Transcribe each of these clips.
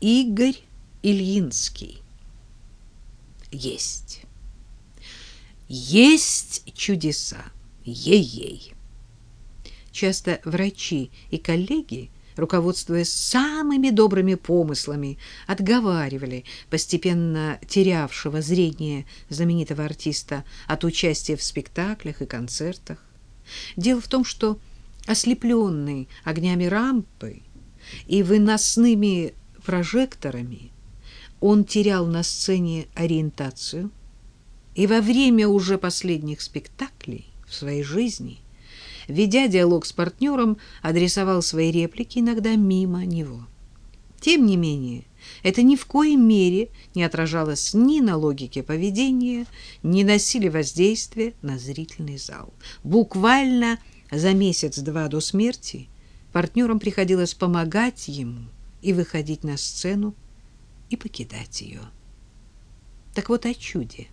Игорь Ильинский. Есть. Есть чудеса. Ей-ей. Часто врачи и коллеги, руководствуясь самыми добрыми помыслами, отговаривали постепенно терявшего зрение знаменитого артиста от участия в спектаклях и концертах. Дело в том, что ослепленный огнями рампы и выносными прожекторами, он терял на сцене ориентацию и во время уже последних спектаклей в своей жизни, ведя диалог с партнером, адресовал свои реплики иногда мимо него. Тем не менее, это ни в коей мере не отражалось ни на логике поведения, ни на силе воздействия на зрительный зал. Буквально за месяц-два до смерти партнерам приходилось помогать ему и выходить на сцену и покидать ее. Так вот о чуде.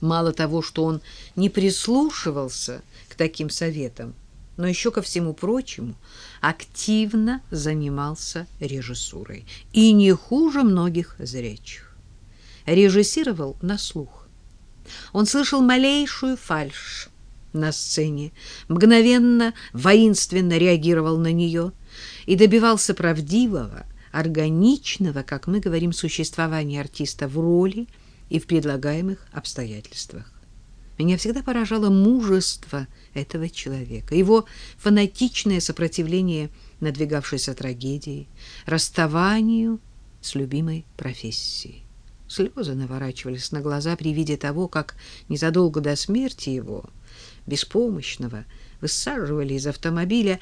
Мало того, что он не прислушивался к таким советам, но еще ко всему прочему активно занимался режиссурой. И не хуже многих зрячих. Режиссировал на слух. Он слышал малейшую фальшь на сцене, мгновенно, воинственно реагировал на нее и добивался правдивого, органичного, как мы говорим, существования артиста в роли и в предлагаемых обстоятельствах. Меня всегда поражало мужество этого человека, его фанатичное сопротивление надвигавшейся трагедии, расставанию с любимой профессией. Слезы наворачивались на глаза при виде того, как незадолго до смерти его, беспомощного, высаживали из автомобиля,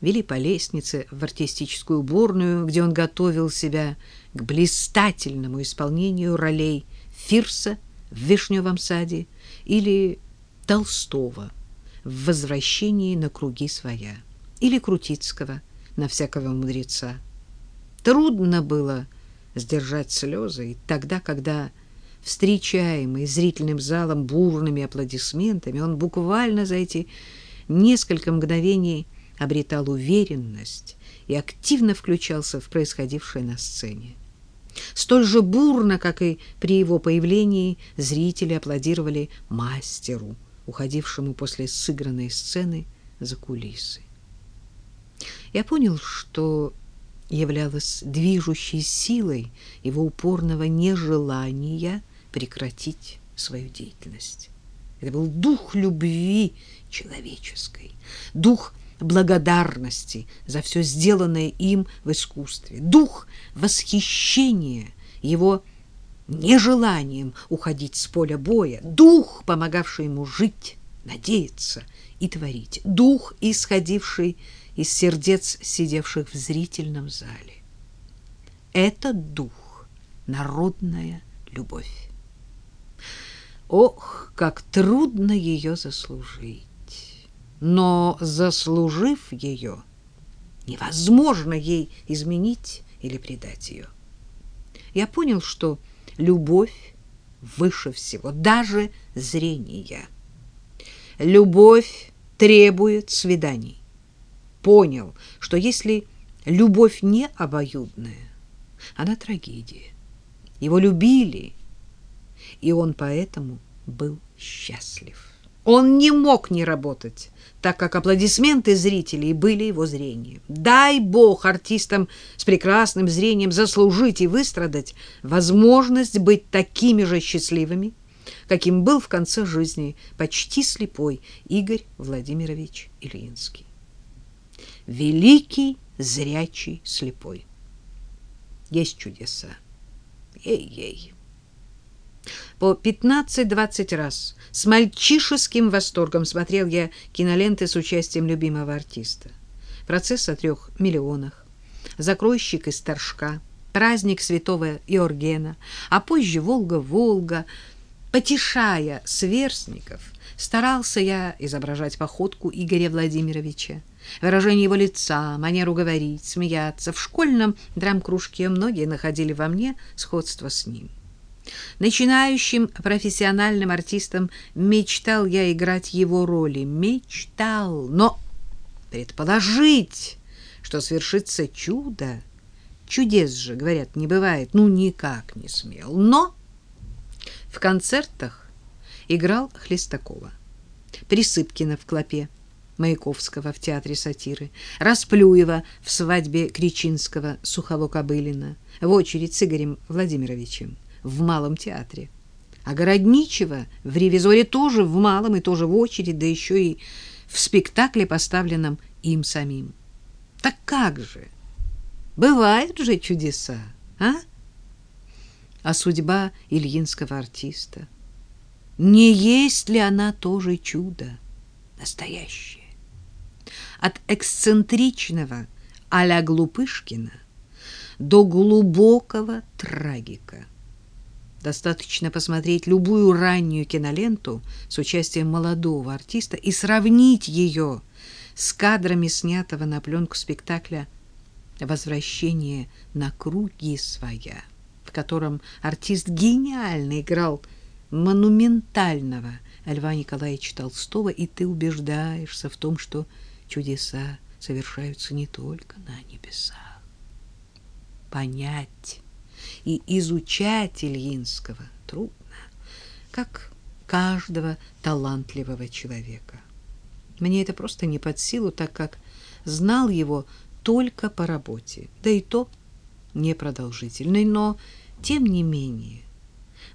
вели по лестнице в артистическую уборную, где он готовил себя к блистательному исполнению ролей Фирса в «Вишневом саде» или Толстого в «Возвращении на круги своя» или Крутицкого на «Всякого мудреца». Трудно было сдержать слезы и тогда, когда встречаемый зрительным залом бурными аплодисментами, он буквально за эти несколько мгновений обретал уверенность и активно включался в происходившее на сцене. Столь же бурно, как и при его появлении, зрители аплодировали мастеру, уходившему после сыгранной сцены за кулисы. Я понял, что являлось движущей силой его упорного нежелания прекратить свою деятельность. Это был дух любви человеческой, дух благодарности за все сделанное им в искусстве, дух восхищения его нежеланием уходить с поля боя, дух, помогавший ему жить, надеяться и творить, дух, исходивший из сердец сидевших в зрительном зале. Этот дух — народная любовь. Ох, как трудно ее заслужить! Но, заслужив ее, невозможно ей изменить или предать ее. Я понял, что любовь выше всего, даже зрения. Любовь требует свиданий. Понял, что если любовь не обоюдная, она трагедия. Его любили, и он поэтому был счастлив. Он не мог не работать, так как аплодисменты зрителей были его зрением. Дай бог артистам с прекрасным зрением заслужить и выстрадать возможность быть такими же счастливыми, каким был в конце жизни почти слепой Игорь Владимирович Ильинский. Великий зрячий слепой. Есть чудеса. Ей-ей по 15-20 раз. С мальчишеским восторгом смотрел я киноленты с участием любимого артиста. «Процесс о трех миллионах», «Закройщик из Торжка», «Праздник святого Иоргена», а позже «Волга-Волга». Потешая сверстников, старался я изображать походку Игоря Владимировича, выражение его лица, манеру говорить, смеяться. В школьном драм-кружке многие находили во мне сходство с ним. Начинающим профессиональным артистом мечтал я играть его роли. Мечтал, но предположить, что свершится чудо, Чудес же, говорят, не бывает. Ну, никак не смел. Но в концертах играл Хлестакова, Присыпкина в «Клопе», Маяковского в театре сатиры, Расплюева в свадьбе Кричинского Сухово-Кобылина, в очередь с Игорем Владимировичем в Малом театре. А Городничева в «Ревизоре» тоже в Малом и тоже в очередь, да еще и в спектакле, поставленном им самим. Так как же? Бывают же чудеса, а? А судьба ильинского артиста? Не есть ли она тоже чудо настоящее? от эксцентричного а-ля Глупышкина до глубокого трагика. Достаточно посмотреть любую раннюю киноленту с участием молодого артиста и сравнить ее с кадрами снятого на пленку спектакля «Возвращение на круги своя», в котором артист гениально играл монументального Льва Николаевича Толстого, и ты убеждаешься в том, что чудеса совершаются не только на небесах. Понять и изучать Ильинского трудно, как каждого талантливого человека. Мне это просто не под силу, так как знал его только по работе, да и то непродолжительной, но, тем не менее,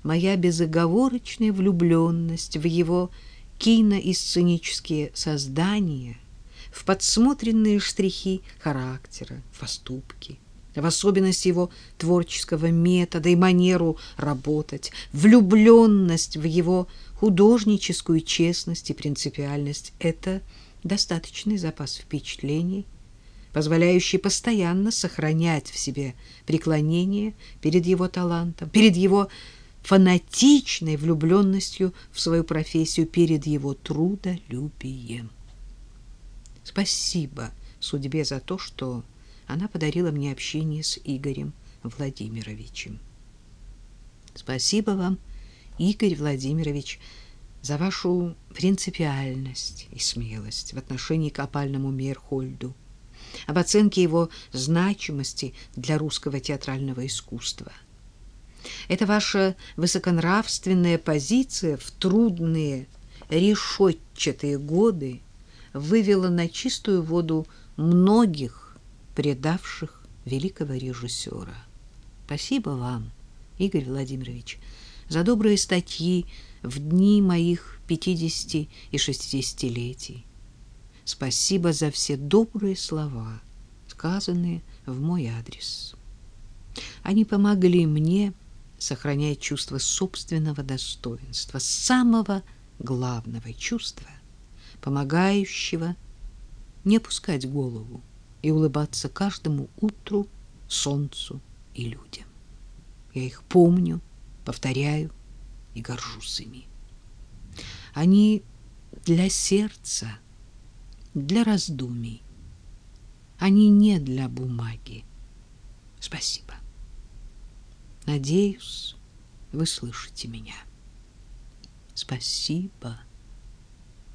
моя безоговорочная влюбленность в его кино- и сценические создания — в подсмотренные штрихи характера, в поступки, в особенности его творческого метода и манеру работать, влюбленность в его художническую честность и принципиальность — это достаточный запас впечатлений, позволяющий постоянно сохранять в себе преклонение перед его талантом, перед его фанатичной влюбленностью в свою профессию, перед его трудолюбием. Спасибо судьбе за то, что она подарила мне общение с Игорем Владимировичем. Спасибо вам, Игорь Владимирович, за вашу принципиальность и смелость в отношении к опальному Мерхольду, об оценке его значимости для русского театрального искусства. Это ваша высоконравственная позиция в трудные решетчатые годы вывела на чистую воду многих предавших великого режиссера. Спасибо вам, Игорь Владимирович, за добрые статьи в дни моих 50 и 60-летий. Спасибо за все добрые слова, сказанные в мой адрес. Они помогли мне сохранять чувство собственного достоинства, самого главного чувства помогающего не опускать голову и улыбаться каждому утру, солнцу и людям. Я их помню, повторяю и горжусь ими. Они для сердца, для раздумий. Они не для бумаги. Спасибо. Надеюсь, вы слышите меня. Спасибо.